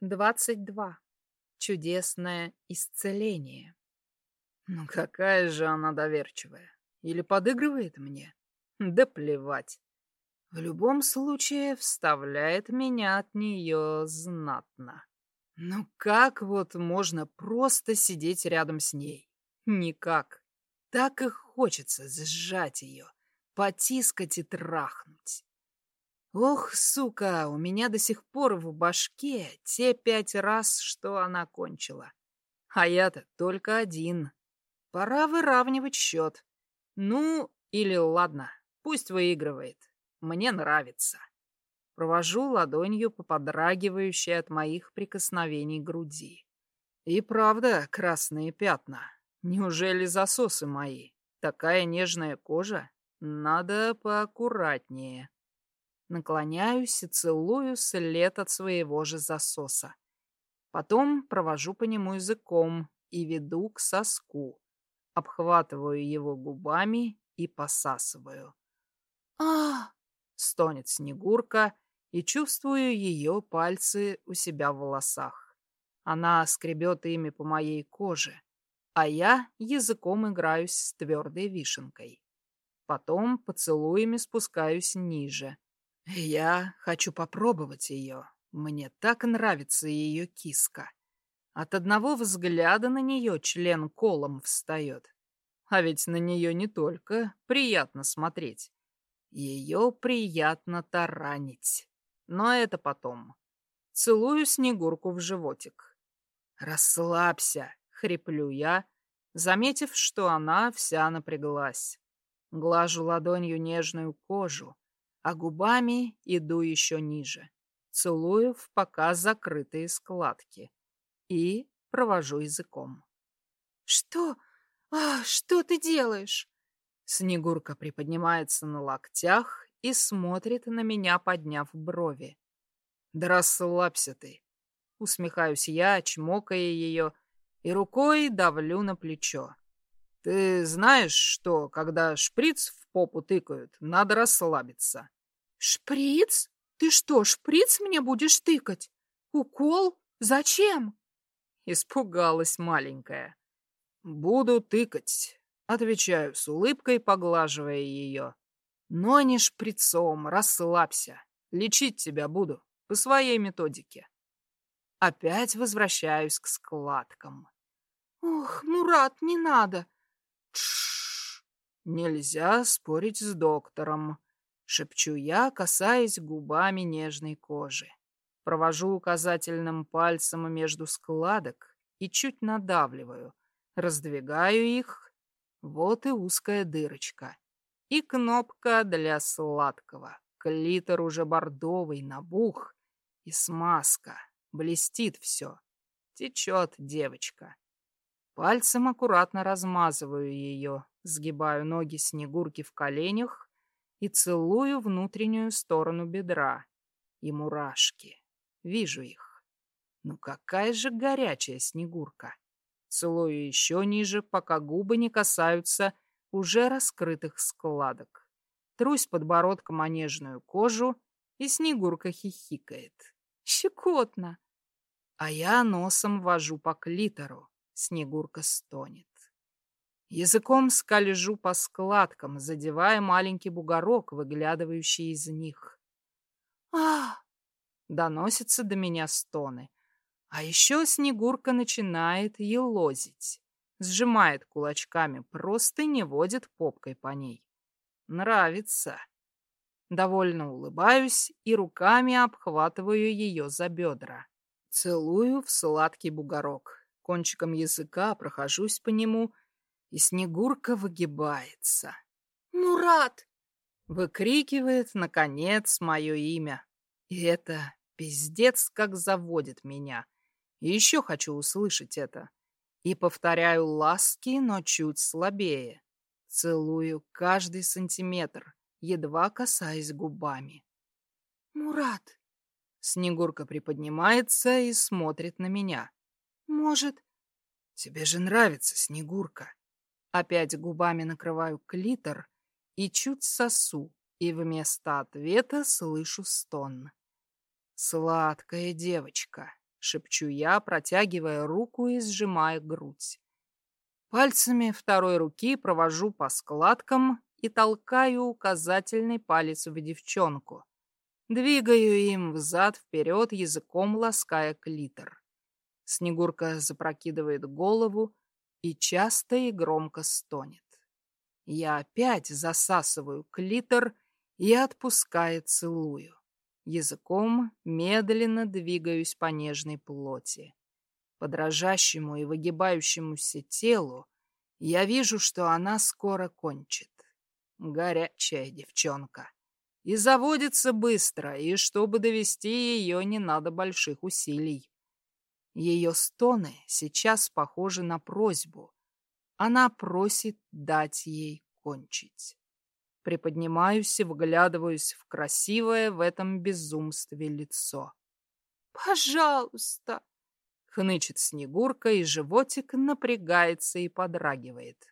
22. Чудесное исцеление. Ну какая же она доверчивая. Или подыгрывает мне? Да плевать. В любом случае вставляет меня от нее знатно. Ну как вот можно просто сидеть рядом с ней? Никак. Так и хочется сжать ее, потискать и трахнуть. Ох, сука, у меня до сих пор в башке те пять раз, что она кончила. А я-то только один. Пора выравнивать счет. Ну, или ладно, пусть выигрывает. Мне нравится. Провожу ладонью по подрагивающей от моих прикосновений груди. И правда, красные пятна. Неужели засосы мои? Такая нежная кожа? Надо поаккуратнее. Наклоняюсь и целую след от своего же засоса. Потом провожу по нему языком и веду к соску. Обхватываю его губами и посасываю. а стонет Снегурка, и чувствую ее пальцы у себя в волосах. Она скребет ими по моей коже, а я языком играюсь с твердой вишенкой. Потом поцелуями спускаюсь ниже — я хочу попробовать ее. Мне так нравится ее киска. От одного взгляда на нее член колом встает. А ведь на нее не только приятно смотреть. Ее приятно таранить. Но это потом. Целую Снегурку в животик. «Расслабься», — хриплю я, заметив, что она вся напряглась. Глажу ладонью нежную кожу, а губами иду еще ниже, целую в пока закрытые складки и провожу языком. «Что? А, что ты делаешь?» Снегурка приподнимается на локтях и смотрит на меня, подняв брови. «Да расслабься ты!» Усмехаюсь я, чмокая ее, и рукой давлю на плечо. «Ты знаешь, что, когда шприц попу тыкают, надо расслабиться. Шприц? Ты что, шприц мне будешь тыкать? Укол? Зачем? Испугалась маленькая. Буду тыкать, отвечаю с улыбкой, поглаживая ее. Но не шприцом, расслабься. Лечить тебя буду по своей методике. Опять возвращаюсь к складкам. Ох, Мурат, не надо. Нельзя спорить с доктором. Шепчу я, касаясь губами нежной кожи. Провожу указательным пальцем между складок и чуть надавливаю. Раздвигаю их. Вот и узкая дырочка. И кнопка для сладкого. Клитор уже бордовый, набух. И смазка. Блестит все. Течет девочка. Пальцем аккуратно размазываю ее, сгибаю ноги Снегурки в коленях и целую внутреннюю сторону бедра. И мурашки. Вижу их. Ну какая же горячая Снегурка. Целую еще ниже, пока губы не касаются уже раскрытых складок. Трусь подбородком о нежную кожу, и Снегурка хихикает. Щекотно. А я носом вожу по клитору. Снегурка стонет. Языком скольжу по складкам, задевая маленький бугорок, выглядывающий из них. а Доносятся до меня стоны. А еще Снегурка начинает елозить. Сжимает кулачками, просто не водит попкой по ней. Нравится. Довольно улыбаюсь и руками обхватываю ее за бедра. Целую в сладкий бугорок. Кончиком языка прохожусь по нему — и Снегурка выгибается. «Мурат!» Выкрикивает, наконец, мое имя. И это пиздец как заводит меня. И еще хочу услышать это. И повторяю ласки, но чуть слабее. Целую каждый сантиметр, едва касаясь губами. «Мурат!» Снегурка приподнимается и смотрит на меня. «Может...» «Тебе же нравится, Снегурка!» Опять губами накрываю клитор и чуть сосу, и вместо ответа слышу стон. Сладкая девочка, шепчу я, протягивая руку и сжимая грудь. Пальцами второй руки провожу по складкам и толкаю указательный палец в девчонку. Двигаю им взад-вперед, языком лаская клитор. Снегурка запрокидывает голову и часто и громко стонет. Я опять засасываю клитор и, отпуская, целую. Языком медленно двигаюсь по нежной плоти. По дрожащему и выгибающемуся телу я вижу, что она скоро кончит. Горячая девчонка. И заводится быстро, и чтобы довести ее, не надо больших усилий. Ее стоны сейчас похожи на просьбу. Она просит дать ей кончить. Приподнимаюсь и вглядываюсь в красивое в этом безумстве лицо. «Пожалуйста!» — хнычет Снегурка, и животик напрягается и подрагивает.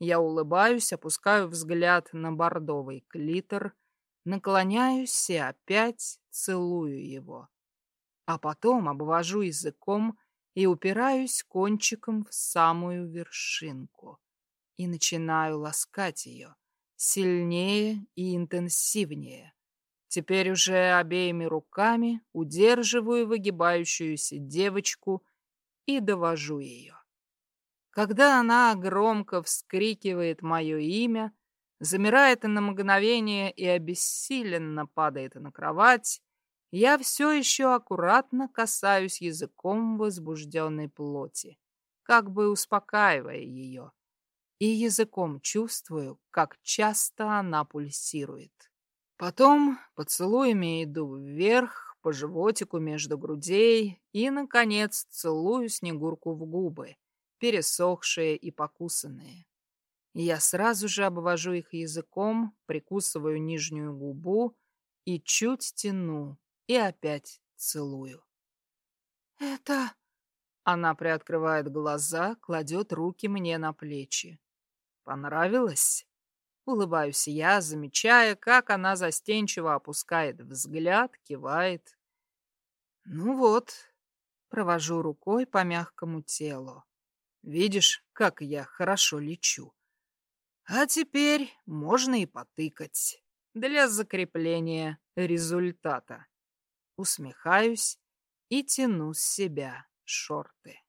Я улыбаюсь, опускаю взгляд на бордовый клитор, наклоняюсь и опять целую его. А потом обвожу языком и упираюсь кончиком в самую вершинку и начинаю ласкать ее сильнее и интенсивнее. Теперь уже обеими руками удерживаю выгибающуюся девочку и довожу ее. Когда она громко вскрикивает мое имя, замирает на мгновение и обессиленно падает на кровать, я все еще аккуратно касаюсь языком возбужденной плоти, как бы успокаивая ее и языком чувствую, как часто она пульсирует. Потом поцелуями иду вверх, по животику между грудей и, наконец, целую Снегурку в губы, пересохшие и покусанные. Я сразу же обвожу их языком, прикусываю нижнюю губу и чуть тяну, и опять целую. «Это...» Она приоткрывает глаза, кладет руки мне на плечи. Понравилось? Улыбаюсь я, замечая, как она застенчиво опускает взгляд, кивает. Ну вот, провожу рукой по мягкому телу. Видишь, как я хорошо лечу. А теперь можно и потыкать для закрепления результата. Усмехаюсь и тяну с себя шорты.